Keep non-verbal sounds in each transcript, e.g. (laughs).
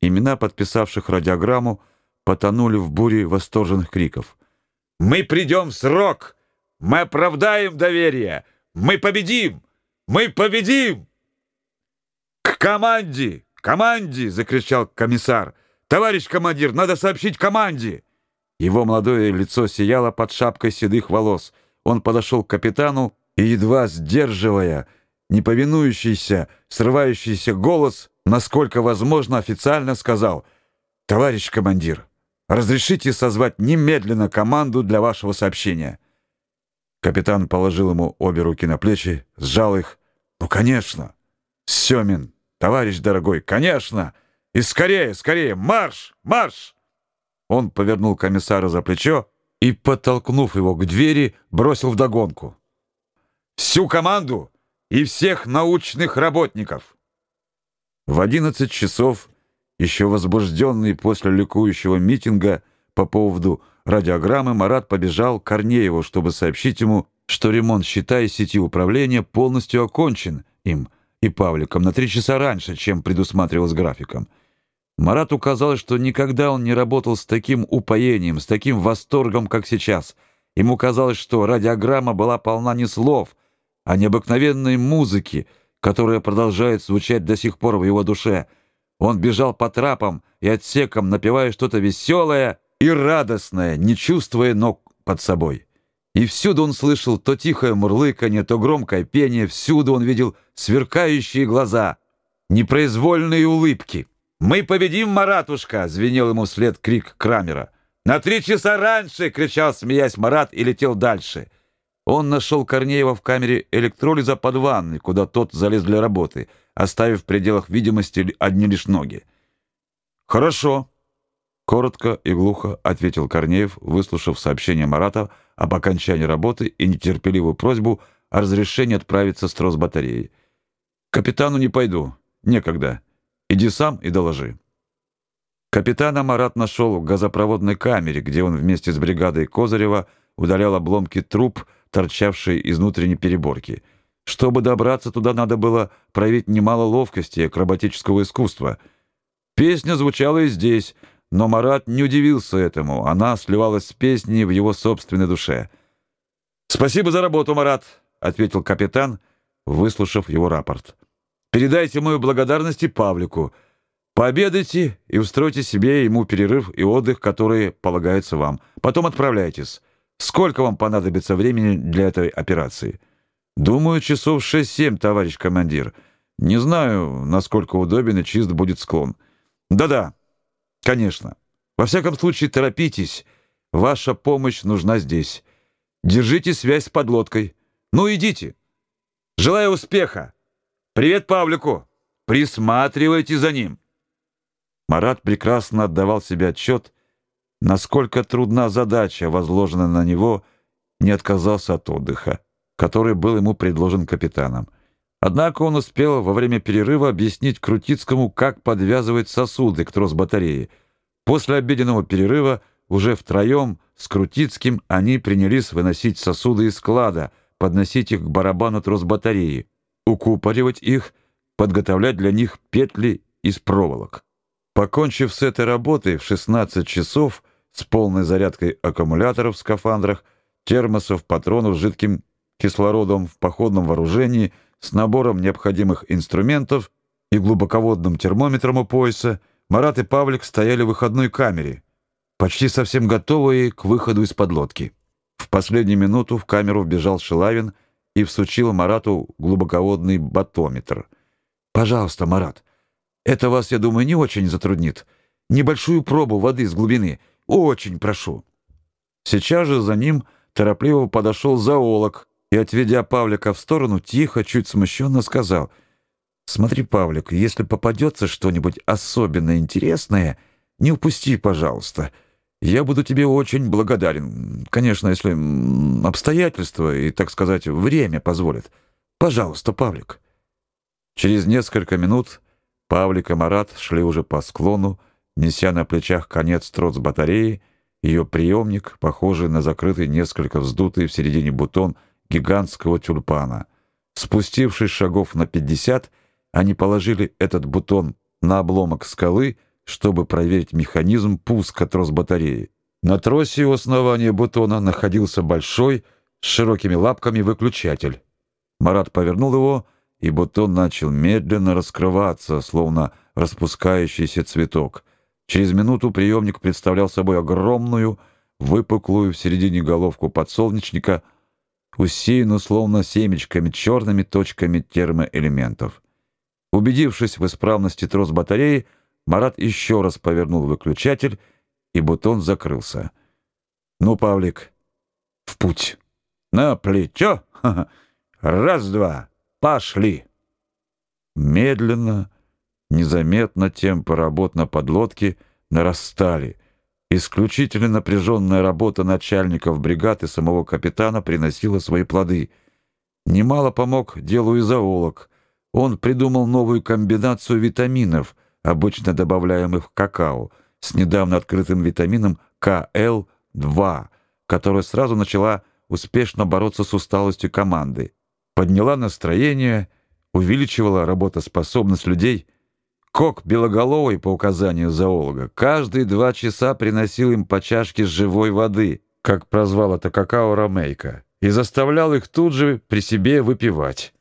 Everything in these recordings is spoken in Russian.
Имена подписавших радиограмму потонули в буре восторженных криков. «Мы придем в срок! Мы оправдаем доверие! Мы победим! Мы победим!» «К команде! Команде!» — закричал комиссар. «Товарищ командир, надо сообщить команде!» Его молодое лицо сияло под шапкой седых волос. Он подошел к капитану и, едва сдерживая неповинующийся, срывающийся голос, насколько возможно, официально сказал «Товарищ командир, разрешите созвать немедленно команду для вашего сообщения». Капитан положил ему обе руки на плечи, сжал их. «Ну, конечно! Семин, товарищ дорогой, конечно! И скорее, скорее, марш, марш!» Он повернул комиссара за плечо и, подтолкнув его к двери, бросил вдогонку. «Всю команду и всех научных работников!» В одиннадцать часов, еще возбужденный после ликующего митинга по поводу радиограммы, Марат побежал к Корнееву, чтобы сообщить ему, что ремонт щита и сети управления полностью окончен им и Павликом на три часа раньше, чем предусматривалось графиком. Марату казалось, что никогда он не работал с таким упоением, с таким восторгом, как сейчас. Ему казалось, что радиограмма была полна не слов, а необыкновенной музыки, которая продолжает звучать до сих пор в его душе. Он бежал по трапам и отсекам, напевая что-то веселое и радостное, не чувствуя ног под собой. И всюду он слышал то тихое мурлыканье, то громкое пение, всюду он видел сверкающие глаза, непроизвольные улыбки. «Мы победим, Маратушка!» — звенел ему вслед крик Крамера. «На три часа раньше!» — кричал, смеясь Марат, и летел дальше. Он нашел Корнеева в камере электролиза под ванной, куда тот залез для работы, оставив в пределах видимости одни лишь ноги. «Хорошо!» — коротко и глухо ответил Корнеев, выслушав сообщение Марата об окончании работы и нетерпеливую просьбу о разрешении отправиться с трос батареи. «Капитану не пойду. Некогда». Иди сам и доложи. Капитана Марат нашел в газопроводной камере, где он вместе с бригадой Козырева удалял обломки труб, торчавшие из внутренней переборки. Чтобы добраться туда, надо было проявить немало ловкости и акробатического искусства. Песня звучала и здесь, но Марат не удивился этому. Она сливалась с песней в его собственной душе. «Спасибо за работу, Марат», — ответил капитан, выслушав его рапорт. Передайте мою благодарность и Павлику. Пообедайте и устройте себе ему перерыв и отдых, которые полагаются вам. Потом отправляйтесь. Сколько вам понадобится времени для этой операции? Думаю, часов шесть-семь, товарищ командир. Не знаю, насколько удобен и чист будет склон. Да-да, конечно. Во всяком случае, торопитесь. Ваша помощь нужна здесь. Держите связь с подлодкой. Ну, идите. Желаю успеха. «Привет Павлику! Присматривайте за ним!» Марат прекрасно отдавал себе отчет, насколько трудна задача, возложенная на него, не отказался от отдыха, который был ему предложен капитаном. Однако он успел во время перерыва объяснить Крутицкому, как подвязывать сосуды к трос-батарее. После обеденного перерыва уже втроем с Крутицким они принялись выносить сосуды из склада, подносить их к барабану трос-батареи укупоривать их, подготовлять для них петли из проволок. Покончив с этой работой в 16 часов с полной зарядкой аккумуляторов в скафандрах, термосов, патронов с жидким кислородом в походном вооружении, с набором необходимых инструментов и глубоководным термометром у пояса, Марат и Павлик стояли в выходной камере, почти совсем готовые к выходу из подлодки. В последнюю минуту в камеру вбежал Шилавин — и всучил Марату глубоководный батометр. «Пожалуйста, Марат, это вас, я думаю, не очень затруднит. Небольшую пробу воды с глубины. Очень прошу». Сейчас же за ним торопливо подошел зоолог и, отведя Павлика в сторону, тихо, чуть смущенно сказал «Смотри, Павлик, если попадется что-нибудь особенно интересное, не упусти, пожалуйста». Я буду тебе очень благодарен. Конечно, если обстоятельства и, так сказать, время позволят. Пожалуйста, Павлик. Через несколько минут Павлик и Марат шли уже по склону, неся на плечах конец трос батареи, ее приемник, похожий на закрытый несколько вздутый в середине бутон гигантского тюльпана. Спустившись шагов на пятьдесят, они положили этот бутон на обломок скалы, чтобы проверить механизм пуска трос-батареи. На тросе у основания бутона находился большой, с широкими лапками выключатель. Марат повернул его, и бутон начал медленно раскрываться, словно распускающийся цветок. Через минуту приемник представлял собой огромную, выпуклую в середине головку подсолнечника, усеянную словно семечками черными точками термоэлементов. Убедившись в исправности трос батареи, Марат еще раз повернул выключатель, и бутон закрылся. «Ну, Павлик, в путь! На плечо! (laughs) Раз-два! Пошли!» Медленно, незаметно темпы работ на подлодке нарастали. Исключительно напряженная работа начальников бригад и самого капитана приносила свои плоды. Немало помог делу и зоолог. Он придумал новую комбинацию витаминов, обычно добавляемых в какао, с недавно открытым витамином КЛ-2, которая сразу начала успешно бороться с усталостью команды. Подняла настроение, увеличивала работоспособность людей. Кок Белоголовый, по указанию зоолога, каждые два часа приносил им по чашке живой воды, как прозвал это какао Ромейко, и заставлял их тут же при себе выпивать.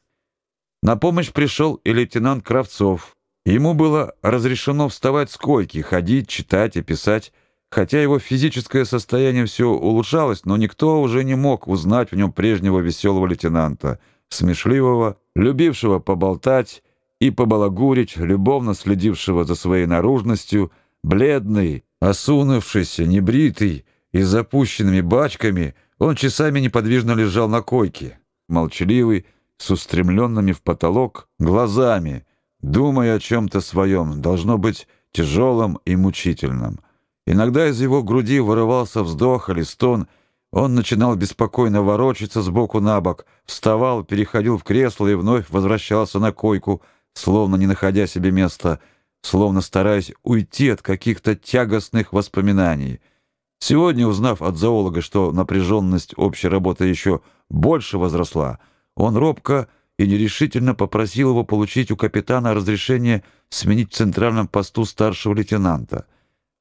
На помощь пришел и лейтенант Кравцов. Ему было разрешено вставать с койки, ходить, читать и писать, хотя его физическое состояние все улучшалось, но никто уже не мог узнать в нем прежнего веселого лейтенанта, смешливого, любившего поболтать и побалагурить, любовно следившего за своей наружностью, бледный, осунувшийся, небритый и с запущенными бачками, он часами неподвижно лежал на койке, молчаливый, с устремленными в потолок глазами, думая о чем-то своем, должно быть тяжелым и мучительным. Иногда из его груди вырывался вздох или стон, он начинал беспокойно ворочаться с боку на бок, вставал, переходил в кресло и вновь возвращался на койку, словно не находя себе места, словно стараясь уйти от каких-то тягостных воспоминаний. Сегодня, узнав от зоолога, что напряженность общей работы еще больше возросла, он робко и нерешительно попросил его получить у капитана разрешение сменить в центральном посту старшего лейтенанта.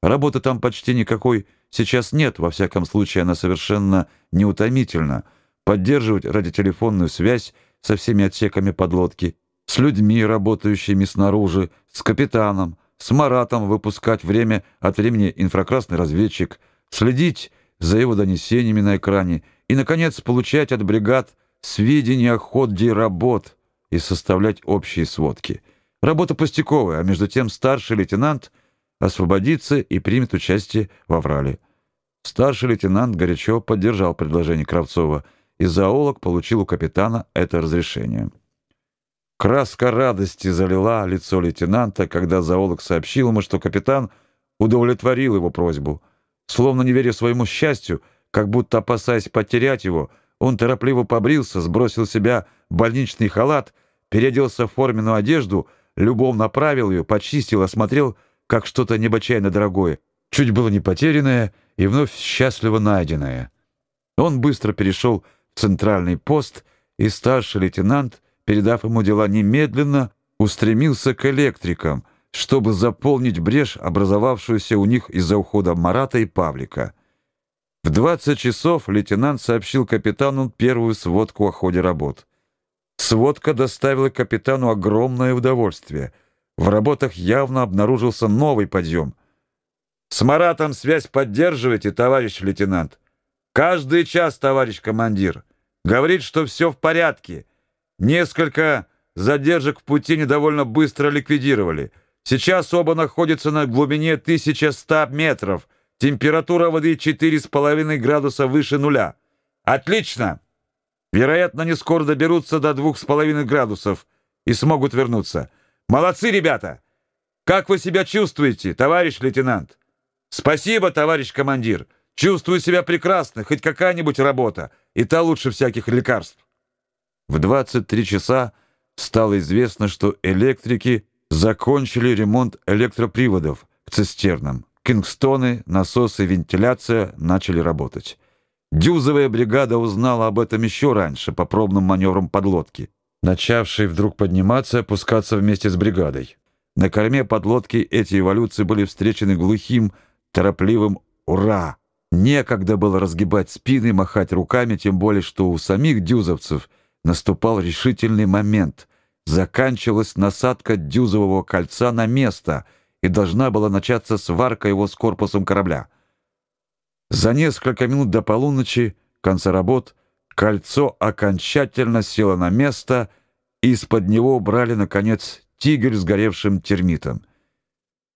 Работы там почти никакой сейчас нет, во всяком случае она совершенно неутомительна. Поддерживать радиотелефонную связь со всеми отсеками подлодки, с людьми, работающими снаружи, с капитаном, с Маратом выпускать время от времени инфракрасный разведчик, следить за его донесениями на экране и, наконец, получать от бригад сведения о ходе работ и составлять общие сводки. Работа пустяковая, а между тем старший лейтенант освободится и примет участие в аврале. Старший лейтенант горячо поддержал предложение Кравцова, и зоолог получил у капитана это разрешение. Краска радости залила лицо лейтенанта, когда зоолог сообщил ему, что капитан удовлетворил его просьбу. Словно не веря своему счастью, как будто опасаясь потерять его, он торопливо побрился, сбросил с себя больничный халат, переоделся в форменную одежду, любовно правил ее, почистил, осмотрел, как что-то необычайно дорогое, чуть было не потерянное и вновь счастливо найденное. Он быстро перешел в центральный пост, и старший лейтенант, передав ему дела немедленно, устремился к электрикам, чтобы заполнить брешь, образовавшуюся у них из-за ухода Марата и Павлика. В 20 часов лейтенант сообщил капитану первую сводку о ходе работ. Сводка доставила капитану огромное удовольствие. В работах явно обнаружился новый подъем. «С Маратом связь поддерживайте, товарищ лейтенант. Каждый час, товарищ командир. Говорит, что все в порядке. Несколько задержек в пути недовольно быстро ликвидировали. Сейчас оба находятся на глубине 1100 метров». Температура воды 4,5 градуса выше нуля. Отлично! Вероятно, не скоро доберутся до 2,5 градусов и смогут вернуться. Молодцы, ребята! Как вы себя чувствуете, товарищ лейтенант? Спасибо, товарищ командир. Чувствую себя прекрасно, хоть какая-нибудь работа, и та лучше всяких лекарств. В 23 часа стало известно, что электрики закончили ремонт электроприводов к цистернам. Кингстоны, насосы, вентиляция начали работать. Дюзовая бригада узнала об этом еще раньше по пробным маневрам подлодки, начавшей вдруг подниматься опускаться вместе с бригадой. На корме подлодки эти эволюции были встречены глухим, торопливым «Ура!». Некогда было разгибать спины, махать руками, тем более, что у самих дюзовцев наступал решительный момент. Заканчивалась насадка дюзового кольца на место, и должна была начаться сварка его с корпусом корабля. За несколько минут до полуночи, конца работ, кольцо окончательно село на место, и из-под него убрали, наконец, тигель с горевшим термитом.